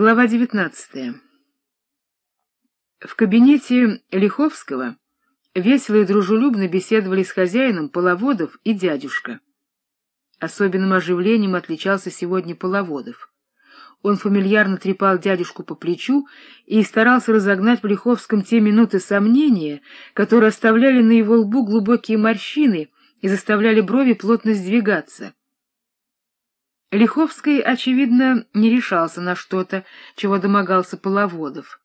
Глава 19. В кабинете Лиховского весело и дружелюбно беседовали с хозяином Половодов и дядюшка. Особенным оживлением отличался сегодня Половодов. Он фамильярно трепал дядюшку по плечу и старался разогнать в Лиховском те минуты сомнения, которые оставляли на его лбу глубокие морщины и заставляли брови плотно сдвигаться. Лиховский, очевидно, не решался на что-то, чего домогался Половодов.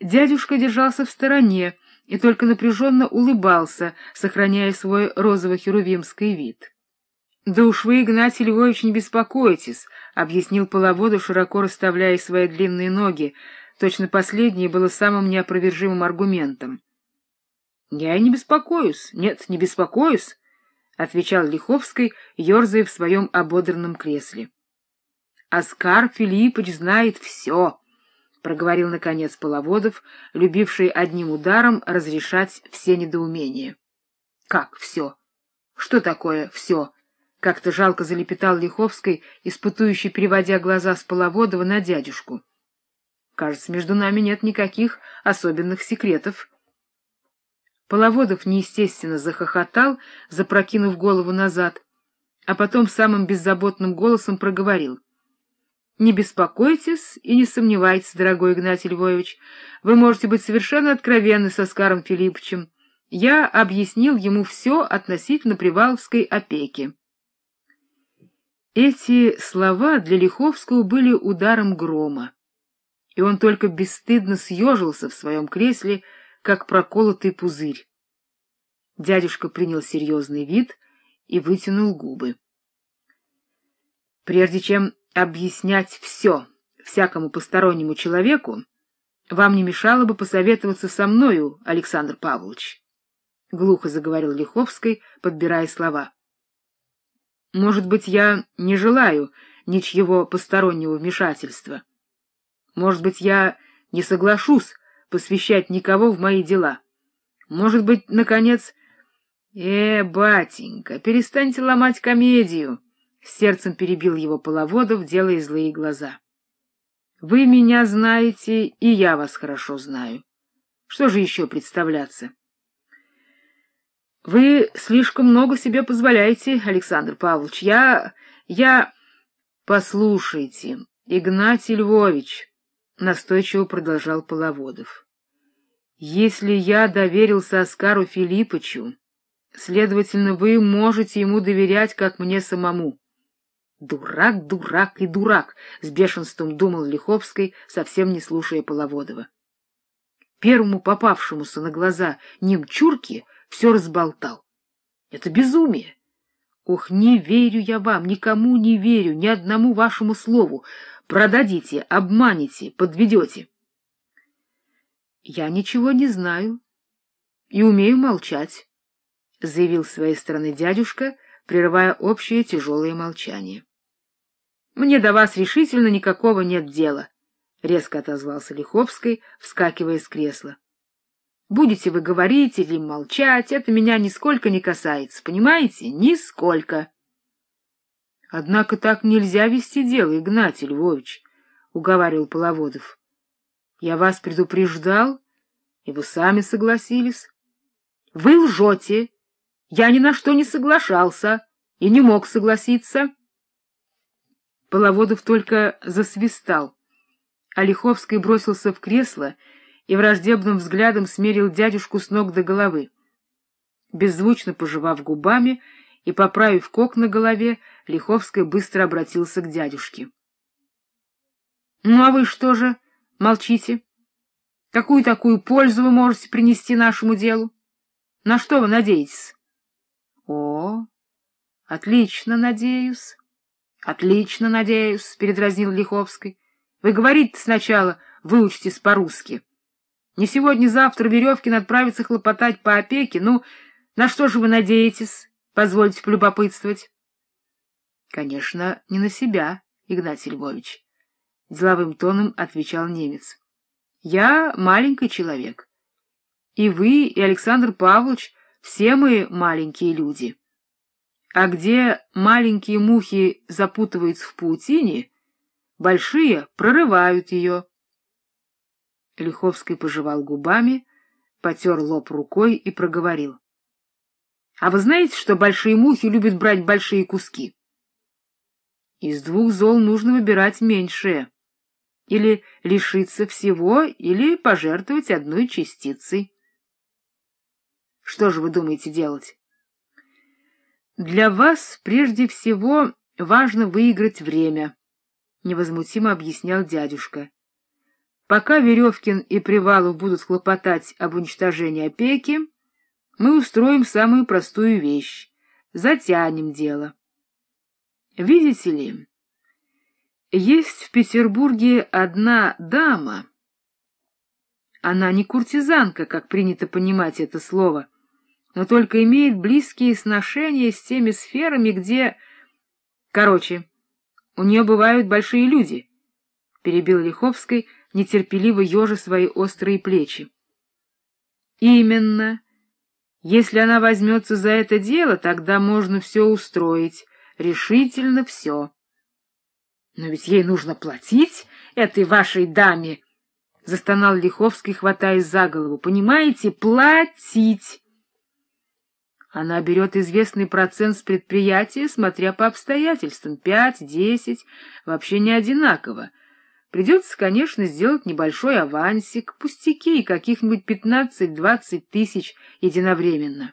Дядюшка держался в стороне и только напряженно улыбался, сохраняя свой розово-херувимский вид. — Да уж вы, Игнатий Львович, не беспокойтесь, — объяснил Половодов, широко расставляя свои длинные ноги. Точно последнее было самым неопровержимым аргументом. — Я и не беспокоюсь. Нет, не беспокоюсь, — отвечал Лиховский, ерзая в своем ободранном кресле. — Оскар Филиппович знает все, — проговорил, наконец, Половодов, любивший одним ударом разрешать все недоумения. — Как все? Что такое все? — как-то жалко залепетал Лиховский, испытующий, переводя глаза с Половодова на дядюшку. — Кажется, между нами нет никаких особенных секретов. — Половодов неестественно захохотал, запрокинув голову назад, а потом самым беззаботным голосом проговорил. — Не беспокойтесь и не сомневайтесь, дорогой Игнатий Львович, вы можете быть совершенно откровенны со Скаром Филипповичем. Я объяснил ему все относительно Приваловской опеки. Эти слова для Лиховского были ударом грома, и он только бесстыдно съежился в своем кресле, как проколотый пузырь. Дядюшка принял серьезный вид и вытянул губы. Прежде чем объяснять все всякому постороннему человеку, вам не мешало бы посоветоваться со мною, Александр Павлович, — глухо заговорил Лиховский, подбирая слова. — Может быть, я не желаю ничьего постороннего вмешательства. Может быть, я не соглашусь посвящать никого в мои дела. Может быть, наконец... Э, батенька, перестаньте ломать комедию, — сердцем перебил его Половодов, делая злые глаза. Вы меня знаете, и я вас хорошо знаю. Что же еще представляться? Вы слишком много себе позволяете, Александр Павлович. Я... я... Послушайте, Игнатий Львович, — настойчиво продолжал Половодов. — Если я доверился Оскару Филиппычу, следовательно, вы можете ему доверять, как мне самому. Дурак, дурак и дурак, — с бешенством думал Лиховский, совсем не слушая Половодова. Первому попавшемуся на глаза немчурке все разболтал. Это безумие. Ох, не верю я вам, никому не верю, ни одному вашему слову. Продадите, обманете, подведете. Я ничего не знаю и умею молчать, — заявил с своей стороны дядюшка, прерывая общее тяжелое молчание. — Мне до вас решительно никакого нет дела, — резко отозвался Лиховский, вскакивая с кресла. — Будете вы говорить или молчать, это меня нисколько не касается, понимаете? Нисколько. — Однако так нельзя вести дело, Игнатий Львович, — уговаривал Половодов. — Я вас предупреждал, и вы сами согласились. — Вы лжете. Я ни на что не соглашался и не мог согласиться. Половодов только засвистал, Лиховский бросился в кресло и враждебным взглядом смерил дядюшку с ног до головы. Беззвучно пожевав губами, и, поправив кок на голове, Лиховский быстро обратился к дядюшке. — Ну, а вы что же молчите? Какую такую пользу вы можете принести нашему делу? На что вы надеетесь? — О, отлично надеюсь. — Отлично надеюсь, — передразнил Лиховский. — Вы говорите сначала, выучитесь по-русски. Не сегодня-завтра Веревкин отправится хлопотать по опеке. Ну, на что же вы надеетесь? Позвольте полюбопытствовать. — Конечно, не на себя, Игнатий Львович, — деловым тоном отвечал немец. — Я маленький человек. И вы, и Александр Павлович, все мы маленькие люди. А где маленькие мухи запутываются в паутине, большие прорывают ее. Лиховский пожевал губами, потер лоб рукой и проговорил. — А вы знаете, что большие мухи любят брать большие куски? Из двух зол нужно выбирать меньшее. Или лишиться всего, или пожертвовать одной частицей. Что же вы думаете делать? Для вас прежде всего важно выиграть время, — невозмутимо объяснял дядюшка. Пока Веревкин и Привалов будут хлопотать об уничтожении опеки, мы устроим самую простую вещь — затянем дело. Видите ли, есть в Петербурге одна дама. Она не куртизанка, как принято понимать это слово, но только имеет близкие сношения с теми сферами, где... Короче, у нее бывают большие люди, — перебил Лиховской, нетерпеливо ежа свои острые плечи. Именно. Если она возьмется за это дело, тогда можно все устроить, решительно все. Но ведь ей нужно платить этой вашей даме, — застонал Лиховский, хватаясь за голову. — Понимаете, платить! Она берет известный процент с предприятия, смотря по обстоятельствам, пять, десять, вообще не одинаково. Придется, конечно, сделать небольшой авансик, пустяки, каких-нибудь пятнадцать-двадцать тысяч единовременно.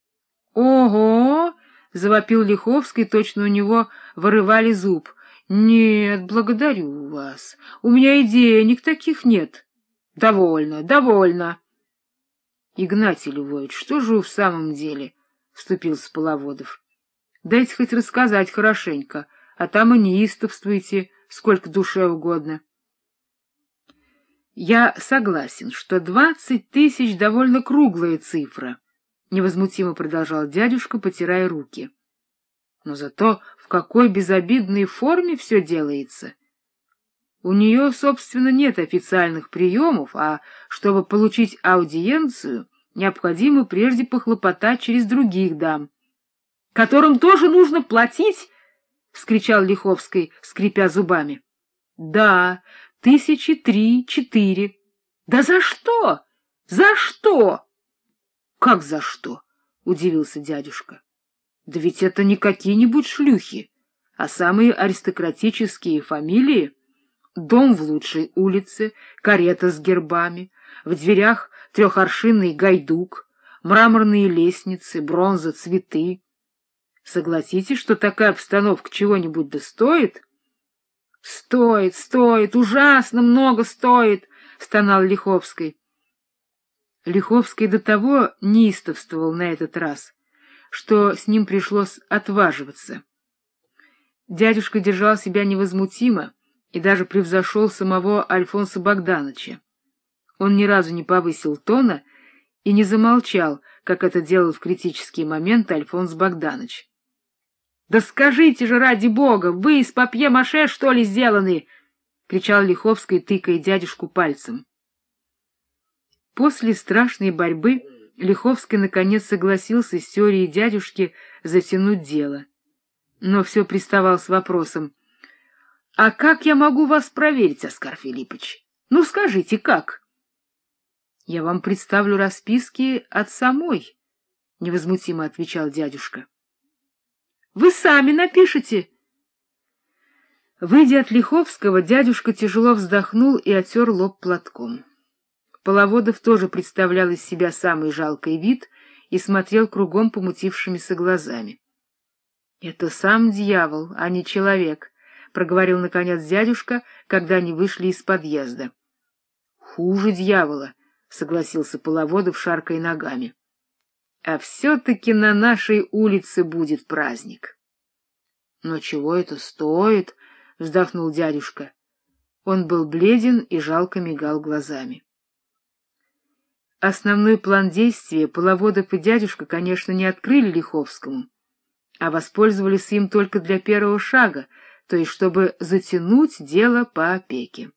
— Ого! — завопил Лиховский, точно у него вырывали зуб. — Нет, благодарю вас. У меня и денег таких нет. — Довольно, довольно. — Игнатий Львович, что же в самом деле? — вступился Половодов. — Дайте хоть рассказать хорошенько, а там и неистовствуйте сколько душе угодно. Я согласен, что двадцать тысяч — довольно круглая цифра, — невозмутимо продолжал дядюшка, потирая руки. Но зато в какой безобидной форме все делается. У нее, собственно, нет официальных приемов, а чтобы получить аудиенцию, необходимо прежде похлопотать через других дам, которым тоже нужно платить — вскричал Лиховский, скрипя зубами. — Да, тысячи три-четыре. — Да за что? За что? — Как за что? — удивился дядюшка. — Да ведь это не какие-нибудь шлюхи, а самые аристократические фамилии. Дом в лучшей улице, карета с гербами, в дверях трехоршинный гайдук, мраморные лестницы, бронза, цветы. Согласитесь, что такая обстановка чего-нибудь да стоит? — Стоит, стоит, ужасно много стоит, — стонал Лиховский. Лиховский до того неистовствовал на этот раз, что с ним пришлось отваживаться. Дядюшка держал себя невозмутимо и даже превзошел самого Альфонса Богдановича. Он ни разу не повысил тона и не замолчал, как это делал в критические моменты Альфонс Богданович. Да скажите же, ради бога, вы из папье-маше, что ли, сделаны? — кричал Лиховский, тыкая дядюшку пальцем. После страшной борьбы Лиховский наконец согласился с теорией дядюшки затянуть дело. Но все приставал с вопросом. — А как я могу вас проверить, Оскар Филиппович? Ну, скажите, как? — Я вам представлю расписки от самой, — невозмутимо отвечал дядюшка. — вы сами напишите. Выйдя от Лиховского, дядюшка тяжело вздохнул и отер лоб платком. Половодов тоже представлял из себя самый жалкий вид и смотрел кругом помутившимися глазами. — Это сам дьявол, а не человек, — проговорил наконец дядюшка, когда они вышли из подъезда. — Хуже дьявола, — согласился Половодов, шаркой ногами. А все-таки на нашей улице будет праздник. — Но чего это стоит? — вздохнул дядюшка. Он был бледен и жалко мигал глазами. Основной план действия Половодов и дядюшка, конечно, не открыли Лиховскому, а воспользовались им только для первого шага, то есть чтобы затянуть дело по опеке.